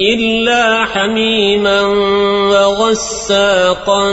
إلا حميما وغساقا